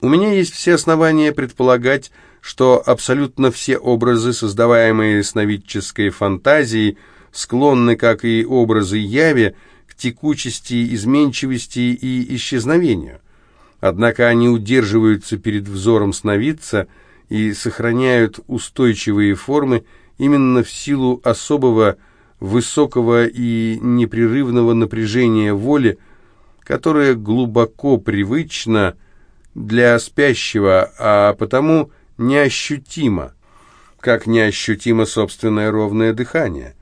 У меня есть все основания предполагать, что абсолютно все образы, создаваемые сновидческой фантазией, склонны, как и образы яви, к текучести, изменчивости и исчезновению. Однако они удерживаются перед взором сновидца и сохраняют устойчивые формы именно в силу особого высокого и непрерывного напряжения воли, которое глубоко привычно для спящего, а потому неощутимо, как неощутимо собственное ровное дыхание.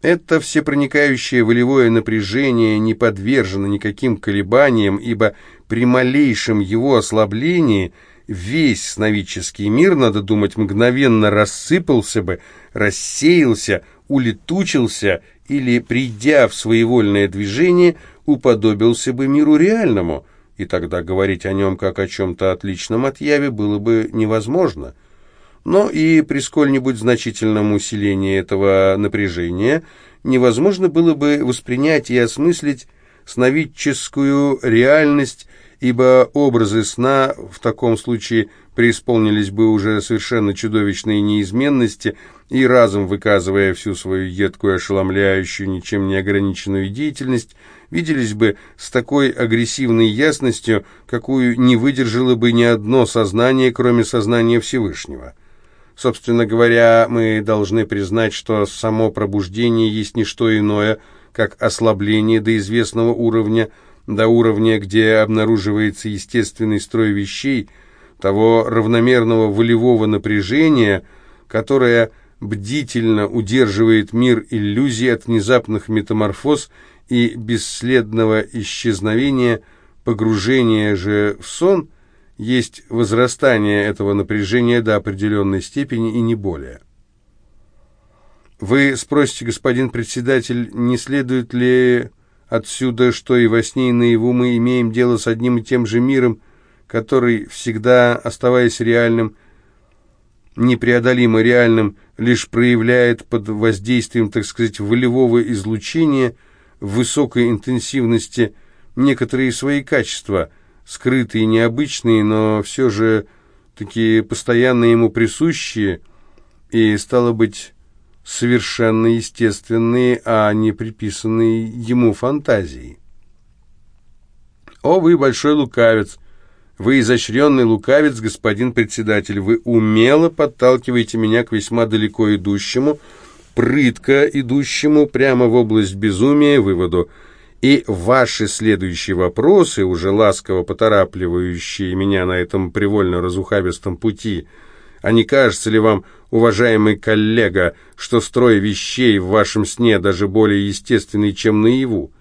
Это всепроникающее волевое напряжение не подвержено никаким колебаниям, ибо при малейшем его ослаблении весь сновидческий мир, надо думать, мгновенно рассыпался бы, рассеялся, улетучился или, придя в своевольное движение, уподобился бы миру реальному, и тогда говорить о нем как о чем-то отличном от яви было бы невозможно – но и при сколь-нибудь значительном усилении этого напряжения невозможно было бы воспринять и осмыслить сновидческую реальность, ибо образы сна в таком случае преисполнились бы уже совершенно чудовищной неизменности и разом выказывая всю свою едкую, ошеломляющую, ничем не ограниченную деятельность, виделись бы с такой агрессивной ясностью, какую не выдержало бы ни одно сознание, кроме сознания Всевышнего. Собственно говоря, мы должны признать, что само пробуждение есть не что иное, как ослабление до известного уровня, до уровня, где обнаруживается естественный строй вещей, того равномерного волевого напряжения, которое бдительно удерживает мир иллюзий от внезапных метаморфоз и бесследного исчезновения, погружения же в сон – есть возрастание этого напряжения до определенной степени и не более. Вы спросите, господин председатель, не следует ли отсюда, что и во сне, и наяву мы имеем дело с одним и тем же миром, который, всегда оставаясь реальным, непреодолимо реальным, лишь проявляет под воздействием, так сказать, волевого излучения высокой интенсивности некоторые свои качества – скрытые, необычные, но все же такие постоянно ему присущие и, стало быть, совершенно естественные, а не приписанные ему фантазии. «О, вы большой лукавец! Вы изощренный лукавец, господин председатель! Вы умело подталкиваете меня к весьма далеко идущему, прытко идущему прямо в область безумия выводу – и ваши следующие вопросы, уже ласково поторапливающие меня на этом привольно разухабистом пути, а не кажется ли вам, уважаемый коллега, что строй вещей в вашем сне даже более естественный, чем наяву?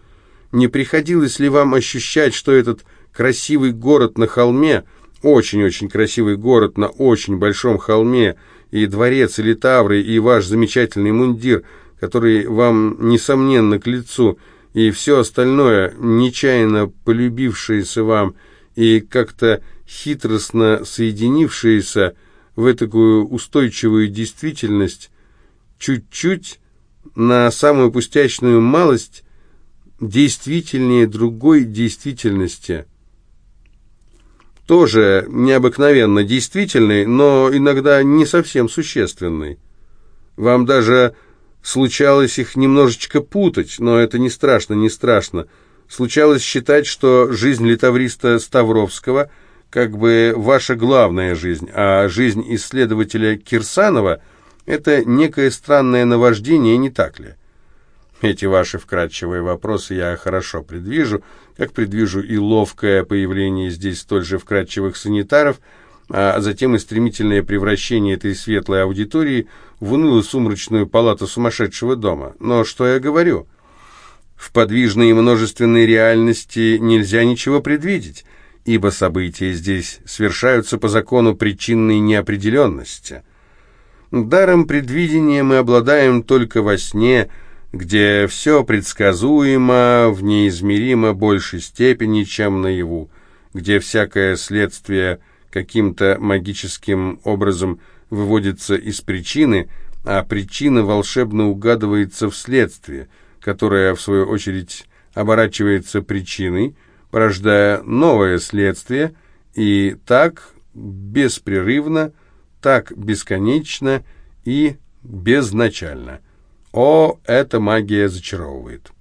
Не приходилось ли вам ощущать, что этот красивый город на холме, очень-очень красивый город на очень большом холме, и дворец или тавры, и ваш замечательный мундир, который вам, несомненно, к лицу – и все остальное, нечаянно полюбившееся вам и как-то хитростно соединившееся в такую устойчивую действительность, чуть-чуть, на самую пустячную малость, действительнее другой действительности. Тоже необыкновенно действительный, но иногда не совсем существенный. Вам даже Случалось их немножечко путать, но это не страшно, не страшно. Случалось считать, что жизнь литавриста Ставровского как бы ваша главная жизнь, а жизнь исследователя Кирсанова – это некое странное наваждение, не так ли? Эти ваши вкратчивые вопросы я хорошо предвижу, как предвижу и ловкое появление здесь столь же вкратчивых санитаров – а затем и стремительное превращение этой светлой аудитории в унылую сумрачную палату сумасшедшего дома. Но что я говорю? В подвижной и множественной реальности нельзя ничего предвидеть, ибо события здесь свершаются по закону причинной неопределенности. Даром предвидения мы обладаем только во сне, где все предсказуемо в неизмеримо большей степени, чем наяву, где всякое следствие – каким-то магическим образом выводится из причины, а причина волшебно угадывается в следствии, которое, в свою очередь, оборачивается причиной, порождая новое следствие, И так беспрерывно, так бесконечно и безначально. О, эта магия зачаровывает.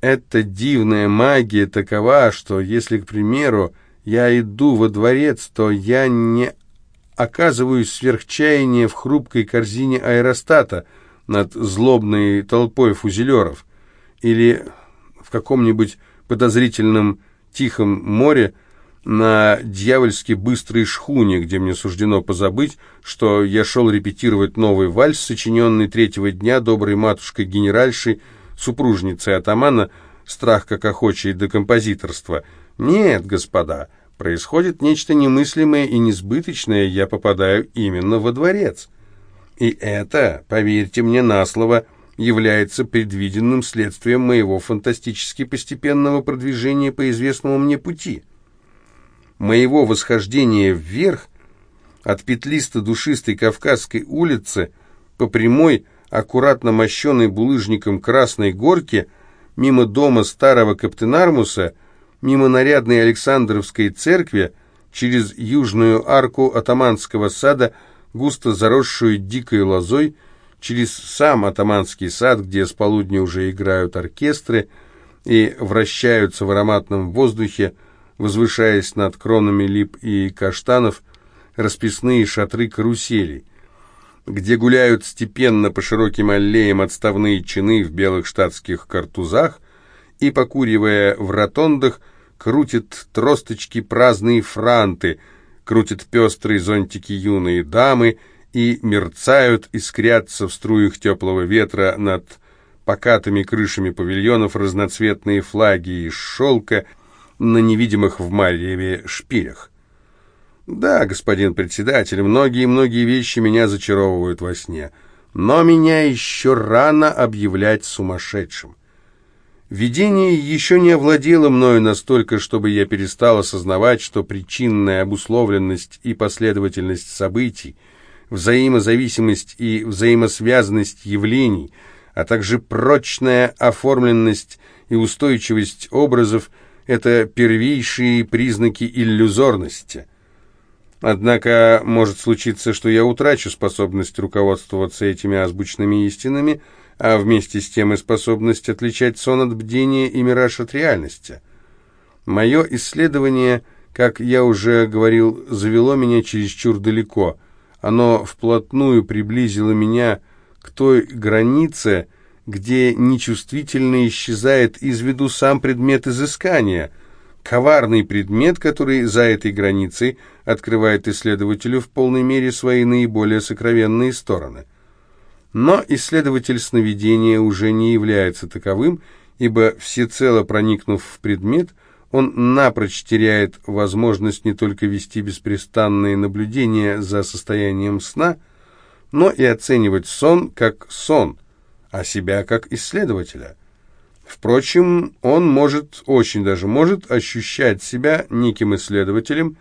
Эта дивная магия такова, что если, к примеру, я иду во дворец, то я не оказываюсь сверхчаяние в хрупкой корзине аэростата над злобной толпой фузелеров или в каком-нибудь подозрительном тихом море на дьявольски быстрой шхуне, где мне суждено позабыть, что я шел репетировать новый вальс, сочиненный третьего дня доброй матушкой-генеральшей, супружницей атамана, страх как охочий до композиторства. Нет, господа, происходит нечто немыслимое и несбыточное, я попадаю именно во дворец. И это, поверьте мне на слово, является предвиденным следствием моего фантастически постепенного продвижения по известному мне пути. Моего восхождения вверх от петлисто-душистой Кавказской улицы по прямой, аккуратно мощенной булыжником Красной Горке, мимо дома старого Каптенармуса, мимо нарядной Александровской церкви, через южную арку атаманского сада, густо заросшую дикой лозой, через сам атаманский сад, где с полудня уже играют оркестры и вращаются в ароматном воздухе, возвышаясь над кронами лип и каштанов, расписные шатры каруселей, где гуляют степенно по широким аллеям отставные чины в белых штатских картузах и, покуривая в ротондах, крутят тросточки праздные франты, крутят пестрые зонтики юные дамы и мерцают, искрятся в струях теплого ветра над покатыми крышами павильонов разноцветные флаги из шелка на невидимых в Марьеве шпилях. Да, господин председатель, многие-многие вещи меня зачаровывают во сне, но меня еще рано объявлять сумасшедшим. Видение еще не овладело мною настолько, чтобы я перестал осознавать, что причинная обусловленность и последовательность событий, взаимозависимость и взаимосвязанность явлений, а также прочная оформленность и устойчивость образов – это первейшие признаки иллюзорности. Однако может случиться, что я утрачу способность руководствоваться этими озвученными истинами – а вместе с тем и способность отличать сон от бдения и мираж от реальности. Мое исследование, как я уже говорил, завело меня чересчур далеко. Оно вплотную приблизило меня к той границе, где нечувствительно исчезает из виду сам предмет изыскания, коварный предмет, который за этой границей открывает исследователю в полной мере свои наиболее сокровенные стороны. Но исследователь сновидения уже не является таковым, ибо всецело проникнув в предмет, он напрочь теряет возможность не только вести беспрестанные наблюдения за состоянием сна, но и оценивать сон как сон, а себя как исследователя. Впрочем, он может, очень даже может, ощущать себя неким исследователем,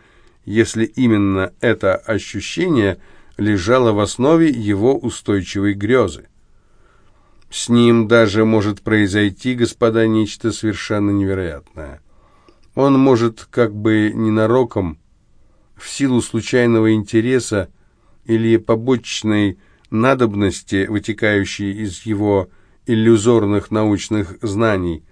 если именно это ощущение – лежала в основе его устойчивой грезы. С ним даже может произойти, господа, нечто совершенно невероятное. Он может как бы ненароком, в силу случайного интереса или побочной надобности, вытекающей из его иллюзорных научных знаний,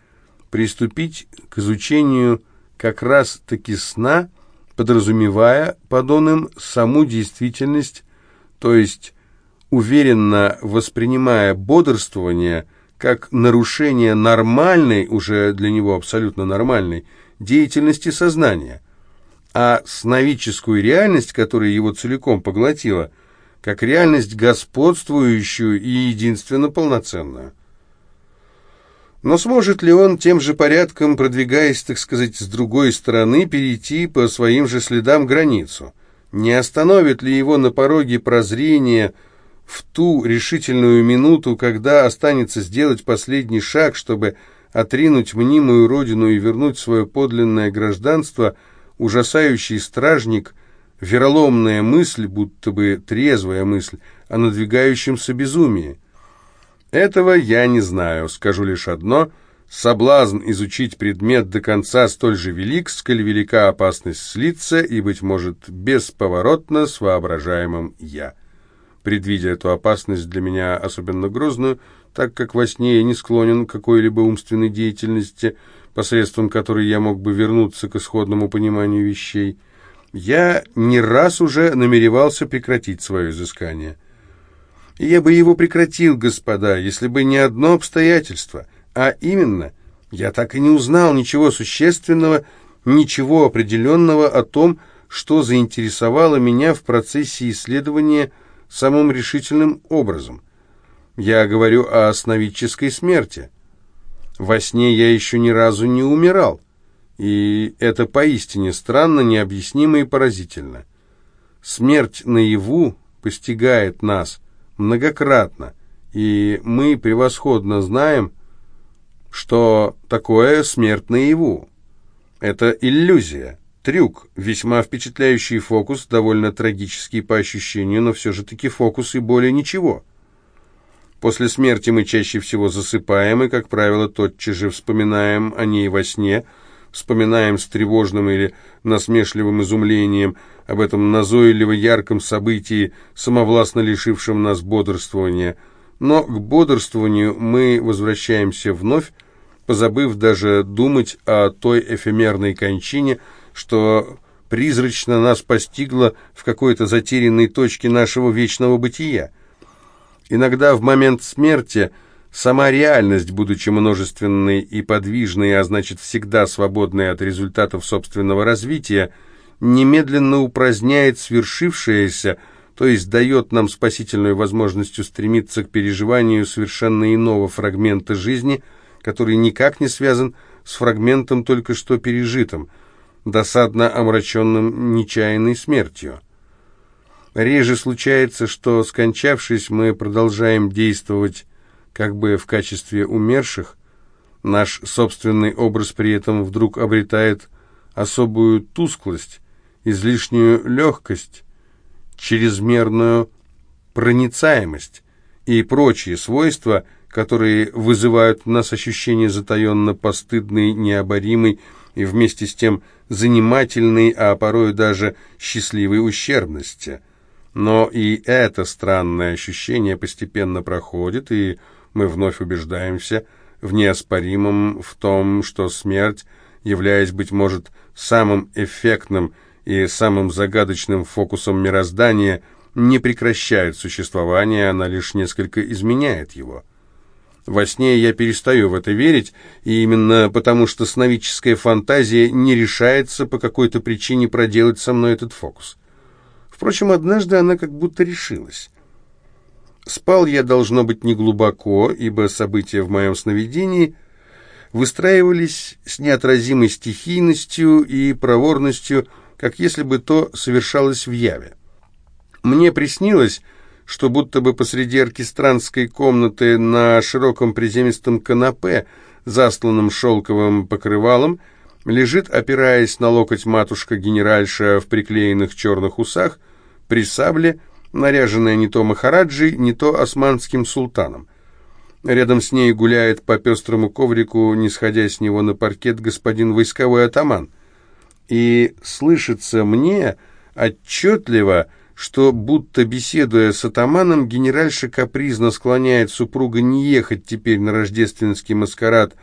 приступить к изучению как раз-таки сна, подразумевая под он саму действительность то есть уверенно воспринимая бодрствование как нарушение нормальной, уже для него абсолютно нормальной, деятельности сознания, а сновидческую реальность, которая его целиком поглотила, как реальность господствующую и единственно полноценную. Но сможет ли он тем же порядком, продвигаясь, так сказать, с другой стороны, перейти по своим же следам границу? Не остановит ли его на пороге прозрения в ту решительную минуту, когда останется сделать последний шаг, чтобы отринуть мнимую родину и вернуть свое подлинное гражданство, ужасающий стражник, вероломная мысль, будто бы трезвая мысль, о надвигающемся безумии? Этого я не знаю, скажу лишь одно – Соблазн изучить предмет до конца столь же велик, сколь велика опасность слиться и, быть может, бесповоротно с воображаемым «я». Предвидя эту опасность для меня особенно грозную, так как во сне я не склонен к какой-либо умственной деятельности, посредством которой я мог бы вернуться к исходному пониманию вещей, я не раз уже намеревался прекратить свое изыскание. И я бы его прекратил, господа, если бы не одно обстоятельство — а именно, я так и не узнал ничего существенного, ничего определенного о том, что заинтересовало меня в процессе исследования самым решительным образом. Я говорю о сновидческой смерти. Во сне я еще ни разу не умирал, и это поистине странно, необъяснимо и поразительно. Смерть наяву постигает нас многократно, и мы превосходно знаем, что такое смерть наяву. Это иллюзия, трюк, весьма впечатляющий фокус, довольно трагический по ощущению, но все же таки фокус и более ничего. После смерти мы чаще всего засыпаем и, как правило, тотчас же вспоминаем о ней во сне, вспоминаем с тревожным или насмешливым изумлением об этом назойливо ярком событии, самовластно лишившем нас бодрствования – но к бодрствованию мы возвращаемся вновь, позабыв даже думать о той эфемерной кончине, что призрачно нас постигла в какой-то затерянной точке нашего вечного бытия. Иногда в момент смерти сама реальность, будучи множественной и подвижной, а значит всегда свободной от результатов собственного развития, немедленно упраздняет свершившееся, то есть дает нам спасительную возможность устремиться к переживанию совершенно иного фрагмента жизни, который никак не связан с фрагментом только что пережитым, досадно омраченным нечаянной смертью. Реже случается, что, скончавшись, мы продолжаем действовать как бы в качестве умерших, наш собственный образ при этом вдруг обретает особую тусклость, излишнюю легкость, чрезмерную проницаемость и прочие свойства, которые вызывают в нас ощущение затаенно постыдной, необоримой и вместе с тем занимательной, а порой даже счастливой ущербности. Но и это странное ощущение постепенно проходит, и мы вновь убеждаемся в неоспоримом в том, что смерть, являясь, быть может, самым эффектным и самым загадочным фокусом мироздания не прекращает существование, она лишь несколько изменяет его. Во сне я перестаю в это верить, и именно потому что сновидческая фантазия не решается по какой-то причине проделать со мной этот фокус. Впрочем, однажды она как будто решилась. Спал я, должно быть, неглубоко, ибо события в моем сновидении выстраивались с неотразимой стихийностью и проворностью, как если бы то совершалось в яве. Мне приснилось, что будто бы посреди оркестрантской комнаты на широком приземистом канапе, засланном шелковым покрывалом, лежит, опираясь на локоть матушка-генеральша в приклеенных черных усах, при сабле, наряженная не то махараджей, не то османским султаном. Рядом с ней гуляет по пестрому коврику, не сходя с него на паркет, господин войсковой атаман — и слышится мне отчетливо, что, будто беседуя с атаманом, генеральша капризно склоняет супруга не ехать теперь на рождественский маскарад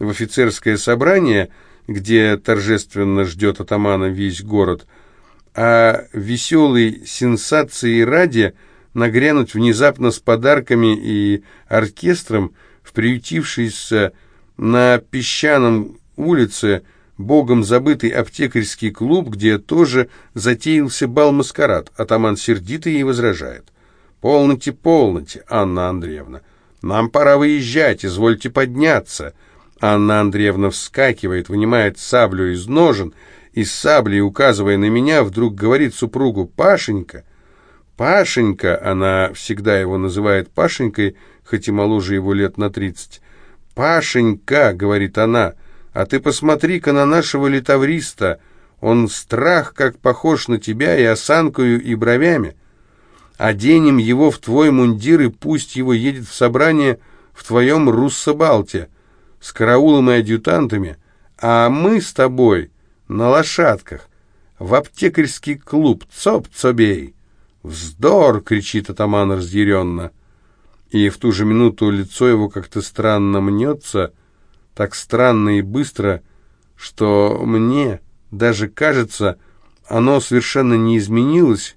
в офицерское собрание, где торжественно ждет атамана весь город, а веселой сенсации ради нагрянуть внезапно с подарками и оркестром в приютившийся на песчаном улице богом забытый аптекарский клуб, где тоже затеялся бал-маскарад. Атаман сердито ей возражает. «Полноте, полноте, Анна Андреевна. Нам пора выезжать, извольте подняться». Анна Андреевна вскакивает, вынимает саблю из ножен, и с саблей, указывая на меня, вдруг говорит супругу «Пашенька». «Пашенька», она всегда его называет Пашенькой, хоть и моложе его лет на тридцать. «Пашенька», — говорит она, — а ты посмотри-ка на нашего литавриста. Он страх как похож на тебя и осанкою, и бровями. Оденем его в твой мундир, и пусть его едет в собрание в твоем руссобалте. с караулом и адъютантами, а мы с тобой на лошадках в аптекарский клуб Цоп-Цобей. «Вздор!» — кричит атаман разъяренно. И в ту же минуту лицо его как-то странно мнется, так странно и быстро, что мне даже кажется, оно совершенно не изменилось,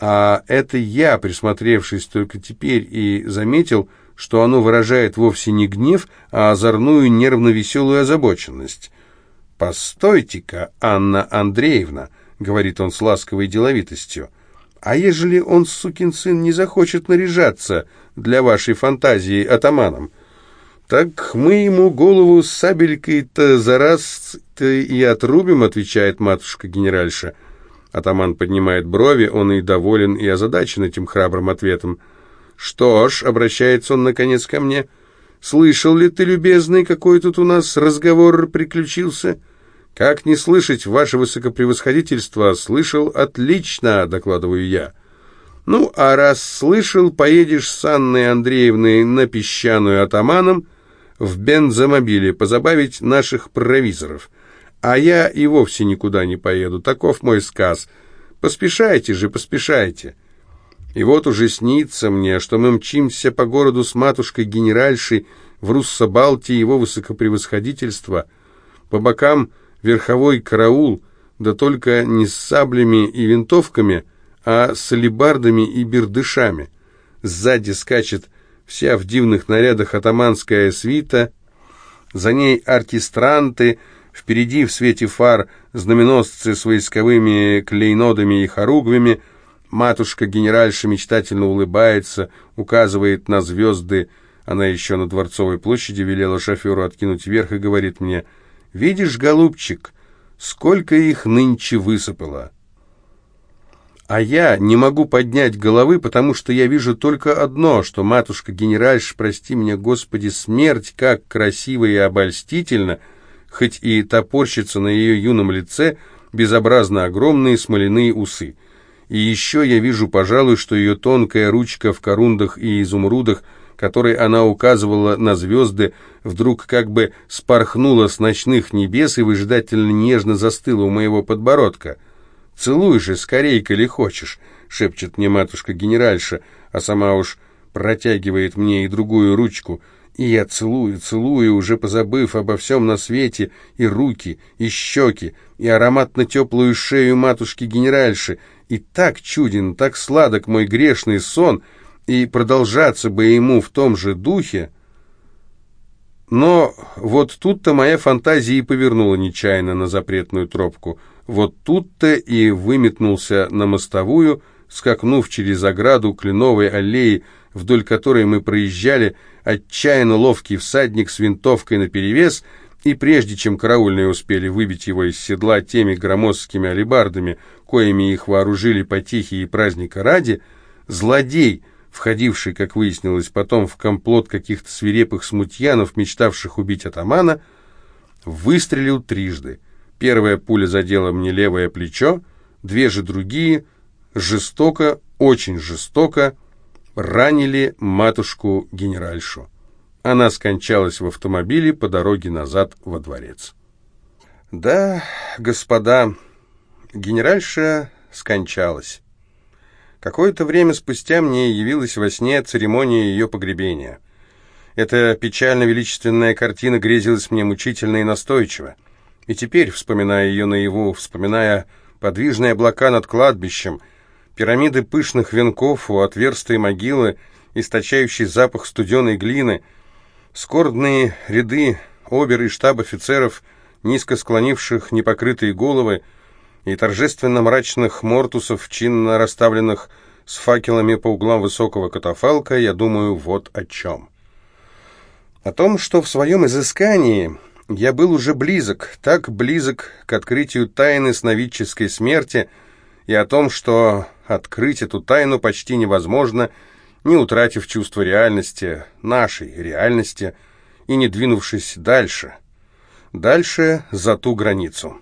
а это я, присмотревшись только теперь, и заметил, что оно выражает вовсе не гнев, а озорную нервно-веселую озабоченность. «Постойте-ка, Анна Андреевна», — говорит он с ласковой деловитостью, «а ежели он, сукин сын, не захочет наряжаться для вашей фантазии атаманом, так мы ему голову сабелькой-то за раз-то и отрубим», — отвечает матушка-генеральша. Атаман поднимает брови, он и доволен, и озадачен этим храбрым ответом. «Что ж», — обращается он наконец ко мне, — «слышал ли ты, любезный, какой тут у нас разговор приключился?» «Как не слышать, ваше высокопревосходительство?» «Слышал отлично», — докладываю я. «Ну, а раз слышал, поедешь с Анной Андреевной на песчаную атаманом в бензомобиле позабавить наших провизоров. А я и вовсе никуда не поеду, таков мой сказ. Поспешайте же, поспешайте». И вот уже снится мне, что мы мчимся по городу с матушкой-генеральшей в Руссобалте его высокопревосходительства. По бокам верховой караул, да только не с саблями и винтовками, а с алебардами и бердышами. Сзади скачет вся в дивных нарядах атаманская свита, за ней оркестранты, впереди в свете фар знаменосцы с войсковыми клейнодами и хоругвями, матушка-генеральша мечтательно улыбается, указывает на звезды, она еще на Дворцовой площади велела шоферу откинуть вверх и говорит мне — Видишь, голубчик, сколько их нынче высыпало. А я не могу поднять головы, потому что я вижу только одно, что матушка-генеральш, прости меня, Господи, смерть, как красиво и обольстительно, хоть и топорщится на ее юном лице безобразно огромные смоляные усы. И еще я вижу, пожалуй, что ее тонкая ручка в корундах и изумрудах – которой она указывала на звезды, вдруг как бы спорхнула с ночных небес и выжидательно нежно застыла у моего подбородка. «Целуй же, скорей, коли хочешь», — шепчет мне матушка-генеральша, а сама уж протягивает мне и другую ручку, и я целую, целую, уже позабыв обо всем на свете, и руки, и щеки, и ароматно-теплую шею матушки-генеральши, и так чуден, так сладок мой грешный сон — и продолжаться бы ему в том же духе, но вот тут-то моя фантазия и повернула нечаянно на запретную тропку. Вот тут-то и выметнулся на мостовую, скакнув через ограду кленовой аллеи, вдоль которой мы проезжали, отчаянно ловкий всадник с винтовкой наперевес, и прежде чем караульные успели выбить его из седла теми громоздкими алебардами, коими их вооружили по тихие праздника ради, злодей — входивший, как выяснилось потом, в комплот каких-то свирепых смутьянов, мечтавших убить атамана, выстрелил трижды. Первая пуля задела мне левое плечо, две же другие, жестоко, очень жестоко, ранили матушку-генеральшу. Она скончалась в автомобиле по дороге назад во дворец. Да, господа, генеральша скончалась. Какое-то время спустя мне явилась во сне церемония ее погребения. Эта печально-величественная картина грезилась мне мучительно и настойчиво. И теперь, вспоминая ее наяву, вспоминая подвижные облака над кладбищем, пирамиды пышных венков у отверстой могилы, источающий запах студеной глины, скорбные ряды обер и штаб-офицеров, низко склонивших непокрытые головы, и торжественно мрачных мортусов, чинно расставленных с факелами по углам высокого катафалка, я думаю вот о чем. О том, что в своем изыскании я был уже близок, так близок к открытию тайны сновидческой смерти, и о том, что открыть эту тайну почти невозможно, не утратив чувство реальности, нашей реальности, и не двинувшись дальше, дальше за ту границу».